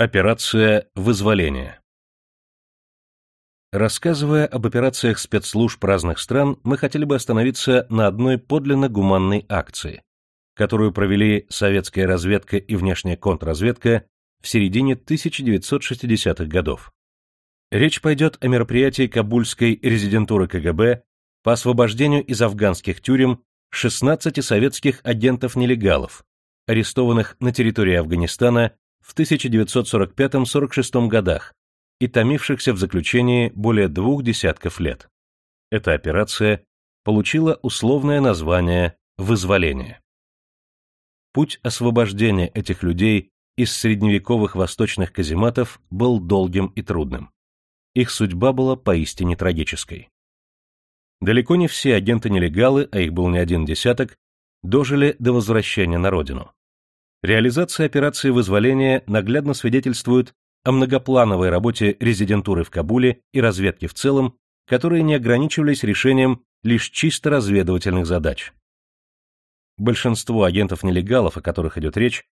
Операция «Вызволение» Рассказывая об операциях спецслужб разных стран, мы хотели бы остановиться на одной подлинно гуманной акции, которую провели советская разведка и внешняя контрразведка в середине 1960-х годов. Речь пойдет о мероприятии Кабульской резидентуры КГБ по освобождению из афганских тюрем 16 советских агентов-нелегалов, арестованных на территории Афганистана в 1945-46 годах и томившихся в заключении более двух десятков лет. Эта операция получила условное название «вызволение». Путь освобождения этих людей из средневековых восточных казематов был долгим и трудным. Их судьба была поистине трагической. Далеко не все агенты-нелегалы, а их был не один десяток, дожили до возвращения на родину. Реализация операции вызволения наглядно свидетельствует о многоплановой работе резидентуры в Кабуле и разведки в целом, которые не ограничивались решением лишь чисто разведывательных задач. Большинство агентов-нелегалов, о которых идет речь,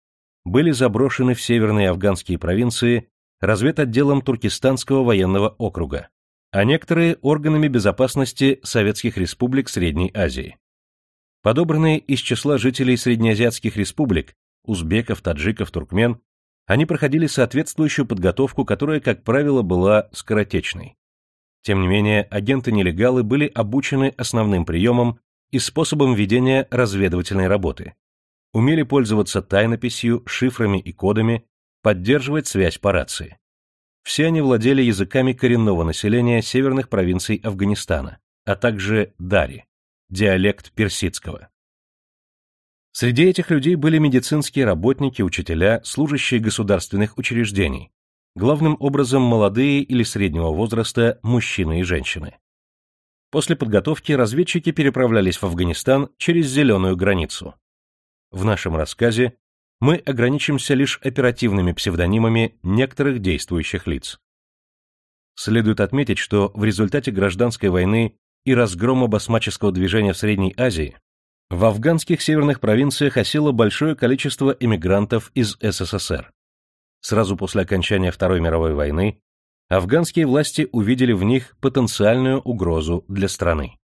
были заброшены в северные афганские провинции разведотделом Туркестанского военного округа, а некоторые – органами безопасности советских республик Средней Азии. Подобранные из числа жителей среднеазиатских республик, узбеков, таджиков, туркмен, они проходили соответствующую подготовку, которая, как правило, была скоротечной. Тем не менее, агенты-нелегалы были обучены основным приемам и способом ведения разведывательной работы. Умели пользоваться тайнописью, шифрами и кодами, поддерживать связь по рации. Все они владели языками коренного населения северных провинций Афганистана, а также дари, диалект персидского. Среди этих людей были медицинские работники, учителя, служащие государственных учреждений, главным образом молодые или среднего возраста мужчины и женщины. После подготовки разведчики переправлялись в Афганистан через зеленую границу. В нашем рассказе мы ограничимся лишь оперативными псевдонимами некоторых действующих лиц. Следует отметить, что в результате гражданской войны и разгрома басмаческого движения в Средней Азии в афганских северных провинциях осело большое количество эмигрантов из СССР. Сразу после окончания Второй мировой войны афганские власти увидели в них потенциальную угрозу для страны.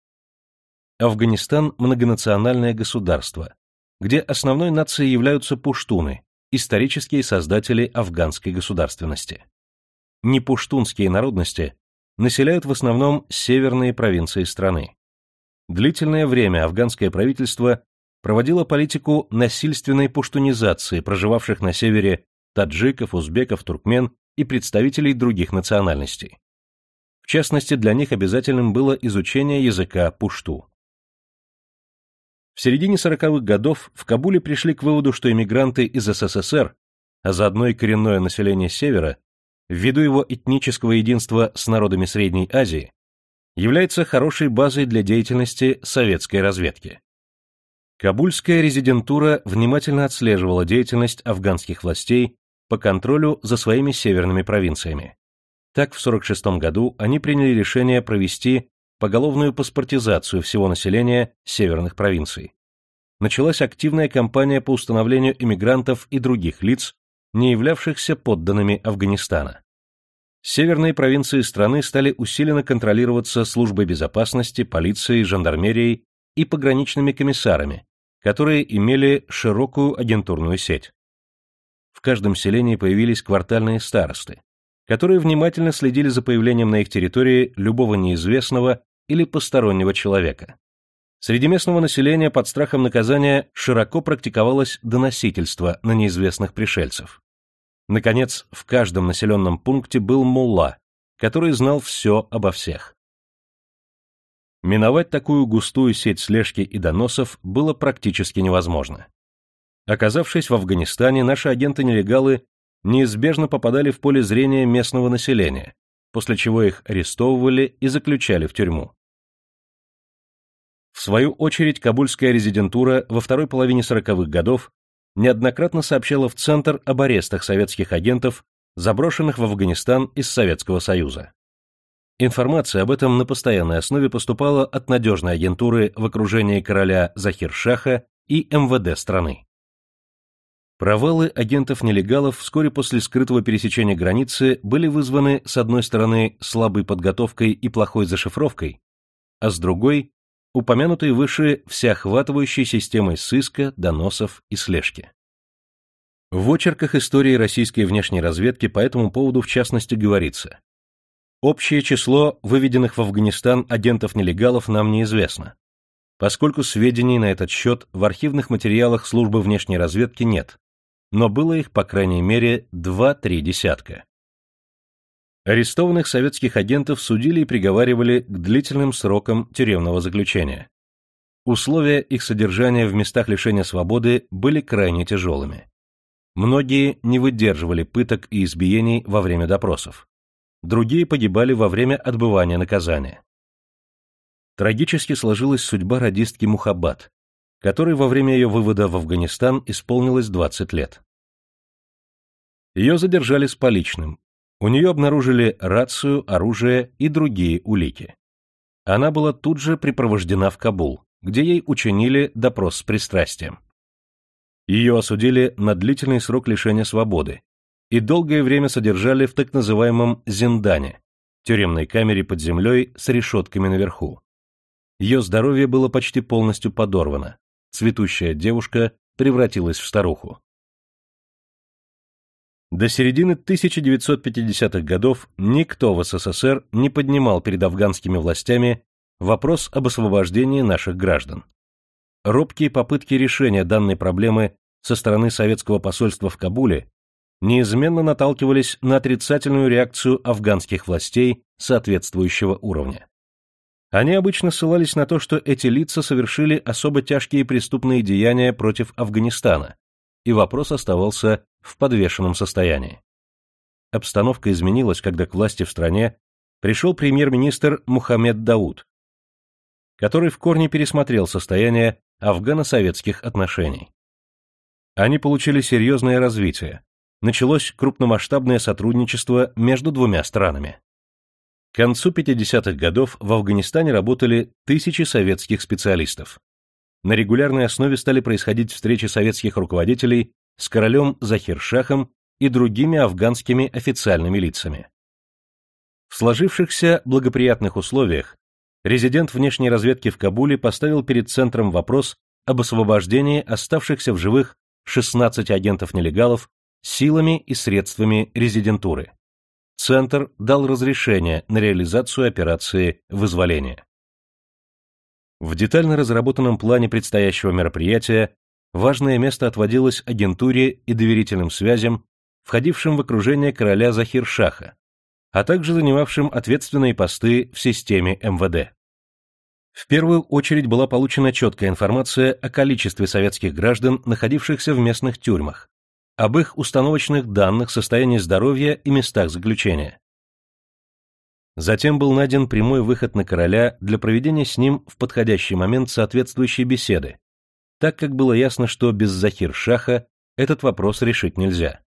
Афганистан – многонациональное государство, где основной нацией являются пуштуны, исторические создатели афганской государственности. Непуштунские народности населяют в основном северные провинции страны. Длительное время афганское правительство проводило политику насильственной пуштунизации проживавших на севере таджиков, узбеков, туркмен и представителей других национальностей. В частности, для них обязательным было изучение языка пушту. В середине 40-х годов в Кабуле пришли к выводу, что иммигранты из СССР, а заодно и коренное население Севера, ввиду его этнического единства с народами Средней Азии, является хорошей базой для деятельности советской разведки. Кабульская резидентура внимательно отслеживала деятельность афганских властей по контролю за своими северными провинциями. Так, в 1946 году они приняли решение провести поголовную паспортизацию всего населения северных провинций. Началась активная кампания по установлению иммигрантов и других лиц, не являвшихся подданными Афганистана. Северные провинции страны стали усиленно контролироваться службой безопасности, полицией, жандармерией и пограничными комиссарами, которые имели широкую агентурную сеть. В каждом селении появились квартальные старосты, которые внимательно следили за появлением на их территории любого неизвестного или постороннего человека. Среди местного населения под страхом наказания широко практиковалось доносительство на неизвестных пришельцев. Наконец, в каждом населенном пункте был мулла, который знал все обо всех. Миновать такую густую сеть слежки и доносов было практически невозможно. Оказавшись в Афганистане, наши агенты-нелегалы неизбежно попадали в поле зрения местного населения, после чего их арестовывали и заключали в тюрьму. В свою очередь, кабульская резидентура во второй половине сороковых годов неоднократно сообщала в Центр об арестах советских агентов, заброшенных в Афганистан из Советского Союза. Информация об этом на постоянной основе поступала от надежной агентуры в окружении короля Захир-Шаха и МВД страны. Провалы агентов-нелегалов вскоре после скрытого пересечения границы были вызваны, с одной стороны, слабой подготовкой и плохой зашифровкой, а с другой – упомянутой выше всеохватывающей системой сыска, доносов и слежки. В очерках истории российской внешней разведки по этому поводу в частности говорится Общее число выведенных в Афганистан агентов-нелегалов нам неизвестно, поскольку сведений на этот счет в архивных материалах службы внешней разведки нет, но было их, по крайней мере, два-три десятка. Арестованных советских агентов судили и приговаривали к длительным срокам тюремного заключения. Условия их содержания в местах лишения свободы были крайне тяжелыми. Многие не выдерживали пыток и избиений во время допросов. Другие погибали во время отбывания наказания. Трагически сложилась судьба радистки Мухаббат, которой во время ее вывода в Афганистан исполнилось 20 лет. Ее задержали с поличным. У нее обнаружили рацию, оружие и другие улики. Она была тут же припровождена в Кабул, где ей учинили допрос с пристрастием. Ее осудили на длительный срок лишения свободы и долгое время содержали в так называемом «зиндане» – тюремной камере под землей с решетками наверху. Ее здоровье было почти полностью подорвано цветущая девушка превратилась в старуху. До середины 1950-х годов никто в СССР не поднимал перед афганскими властями вопрос об освобождении наших граждан. Робкие попытки решения данной проблемы со стороны советского посольства в Кабуле неизменно наталкивались на отрицательную реакцию афганских властей соответствующего уровня. Они обычно ссылались на то, что эти лица совершили особо тяжкие преступные деяния против Афганистана, и вопрос оставался в подвешенном состоянии. Обстановка изменилась, когда к власти в стране пришел премьер-министр Мухаммед Дауд, который в корне пересмотрел состояние афгано-советских отношений. Они получили серьезное развитие, началось крупномасштабное сотрудничество между двумя странами. К концу 50-х годов в Афганистане работали тысячи советских специалистов. На регулярной основе стали происходить встречи советских руководителей с королем Захир-Шахом и другими афганскими официальными лицами. В сложившихся благоприятных условиях резидент внешней разведки в Кабуле поставил перед центром вопрос об освобождении оставшихся в живых 16 агентов-нелегалов силами и средствами резидентуры. Центр дал разрешение на реализацию операции вызволения. В детально разработанном плане предстоящего мероприятия важное место отводилось агентуре и доверительным связям, входившим в окружение короля Захир-Шаха, а также занимавшим ответственные посты в системе МВД. В первую очередь была получена четкая информация о количестве советских граждан, находившихся в местных тюрьмах, об их установочных данных, состоянии здоровья и местах заключения. Затем был найден прямой выход на короля для проведения с ним в подходящий момент соответствующей беседы, так как было ясно, что без Захир-Шаха этот вопрос решить нельзя.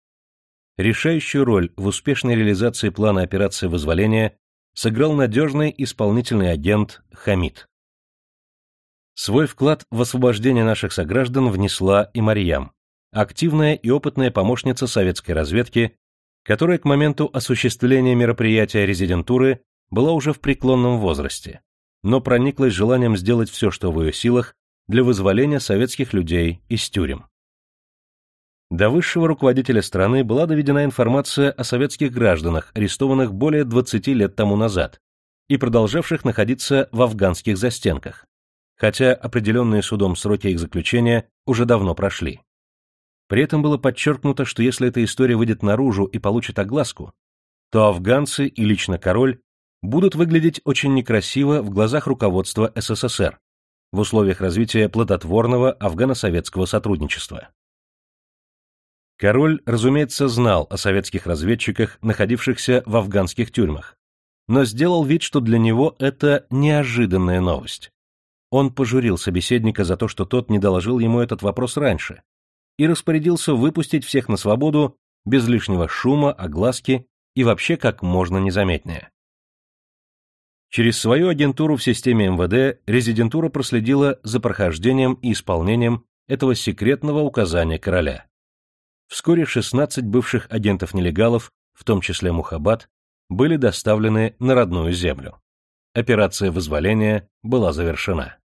Решающую роль в успешной реализации плана операции вызволения сыграл надежный исполнительный агент Хамид. Свой вклад в освобождение наших сограждан внесла и Марьям активная и опытная помощница советской разведки, которая к моменту осуществления мероприятия резидентуры была уже в преклонном возрасте, но прониклась желанием сделать все, что в ее силах, для вызволения советских людей из тюрем. До высшего руководителя страны была доведена информация о советских гражданах, арестованных более 20 лет тому назад и продолжавших находиться в афганских застенках, хотя определенные судом сроки их заключения уже давно прошли. При этом было подчеркнуто, что если эта история выйдет наружу и получит огласку, то афганцы и лично король будут выглядеть очень некрасиво в глазах руководства СССР в условиях развития плодотворного афгано-советского сотрудничества. Король, разумеется, знал о советских разведчиках, находившихся в афганских тюрьмах, но сделал вид, что для него это неожиданная новость. Он пожурил собеседника за то, что тот не доложил ему этот вопрос раньше, и распорядился выпустить всех на свободу без лишнего шума, огласки и вообще как можно незаметнее. Через свою агентуру в системе МВД резидентура проследила за прохождением и исполнением этого секретного указания короля. Вскоре 16 бывших агентов-нелегалов, в том числе Мухаббат, были доставлены на родную землю. Операция вызволения была завершена.